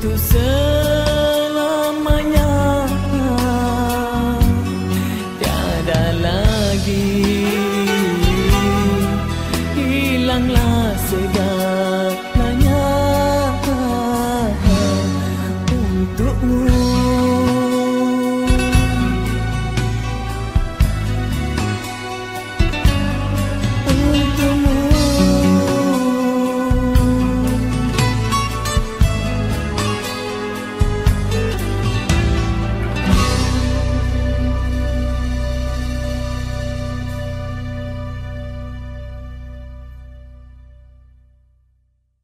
tu sen